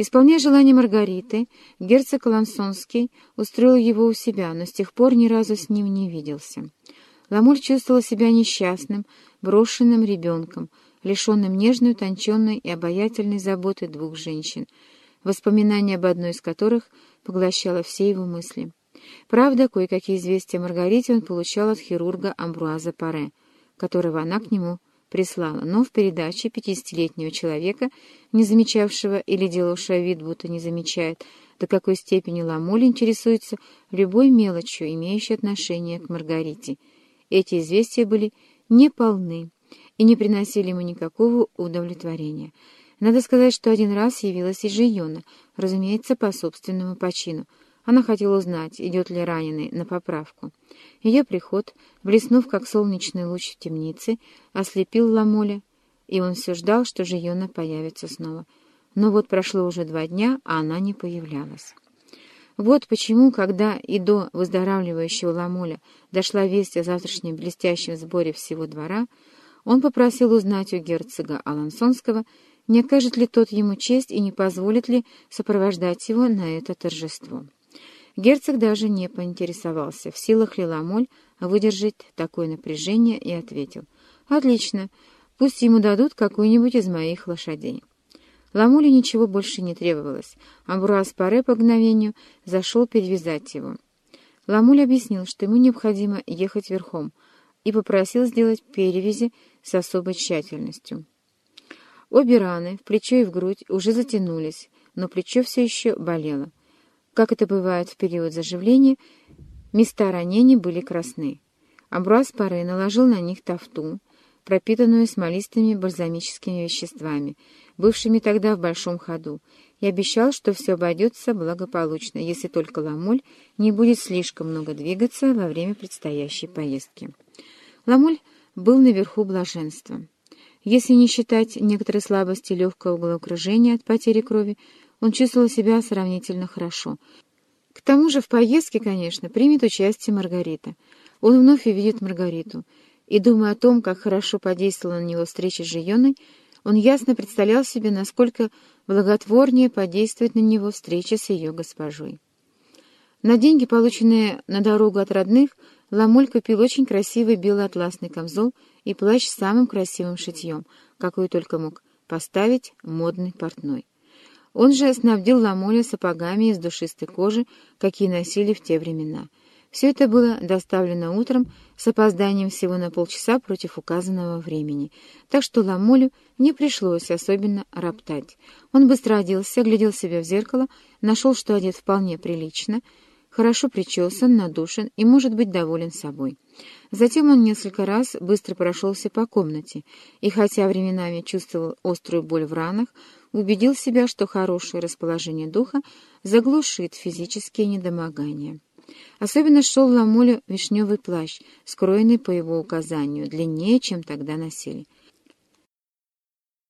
Исполняя желание Маргариты, герцог Лансонский устроил его у себя, но с тех пор ни разу с ним не виделся. Ламоль чувствовал себя несчастным, брошенным ребенком, лишенным нежной, утонченной и обаятельной заботы двух женщин, воспоминания об одной из которых поглощало все его мысли. Правда, кое-какие известия Маргарите он получал от хирурга Амбруаза Паре, которого она к нему прислала, но в передаче пятидесятилетнего человека, не замечавшего или делавшего вид, будто не замечает, до какой степени Ламоль интересуется любой мелочью, имеющей отношение к Маргарите. Эти известия были неполны и не приносили ему никакого удовлетворения. Надо сказать, что один раз явилась и Жиона, разумеется, по собственному почину — она хотела узнать, идет ли раненый на поправку. Ее приход, блеснув как солнечный луч в темнице, ослепил Ламоля, и он все ждал, что Жиона появится снова. Но вот прошло уже два дня, а она не появлялась. Вот почему, когда и до выздоравливающего Ламоля дошла весть о завтрашнем блестящем сборе всего двора, он попросил узнать у герцога Алансонского, не окажет ли тот ему честь и не позволит ли сопровождать его на это торжество. Герцог даже не поинтересовался, в силах ли Ламоль выдержать такое напряжение, и ответил. «Отлично, пусть ему дадут какую-нибудь из моих лошадей». Ламоле ничего больше не требовалось. Амбруаз Паре по мгновению зашел перевязать его. Ламуль объяснил, что ему необходимо ехать верхом, и попросил сделать перевязи с особой тщательностью. Обе раны, в плечо и в грудь, уже затянулись, но плечо все еще болело. Как это бывает в период заживления, места ранений были красны. Амбруаз Паре наложил на них тафту, пропитанную смолистыми бальзамическими веществами, бывшими тогда в большом ходу, и обещал, что все обойдется благополучно, если только Ламоль не будет слишком много двигаться во время предстоящей поездки. Ламоль был наверху блаженства. Если не считать некоторой слабости легкого головокружения от потери крови, он чувствовал себя сравнительно хорошо. К тому же в поездке, конечно, примет участие Маргарита. Он вновь увидит Маргариту. И, думая о том, как хорошо подействовала на него встреча с Жионой, он ясно представлял себе, насколько благотворнее подействует на него встреча с ее госпожой. На деньги, полученные на дорогу от родных, Ламоль купил очень красивый белый атласный камзол и плащ с самым красивым шитьем, какой только мог поставить модный портной. Он же снабдил Ламоля сапогами из душистой кожи, какие носили в те времена. Все это было доставлено утром с опозданием всего на полчаса против указанного времени, так что Ламолю не пришлось особенно роптать. Он быстро оделся, глядел себя в зеркало, нашел, что одет вполне прилично, хорошо причесан, надушен и может быть доволен собой. Затем он несколько раз быстро прошелся по комнате, и хотя временами чувствовал острую боль в ранах, убедил себя, что хорошее расположение духа заглушит физические недомогания. Особенно шел Ламолю вишневый плащ, скроенный по его указанию, длиннее, чем тогда носили.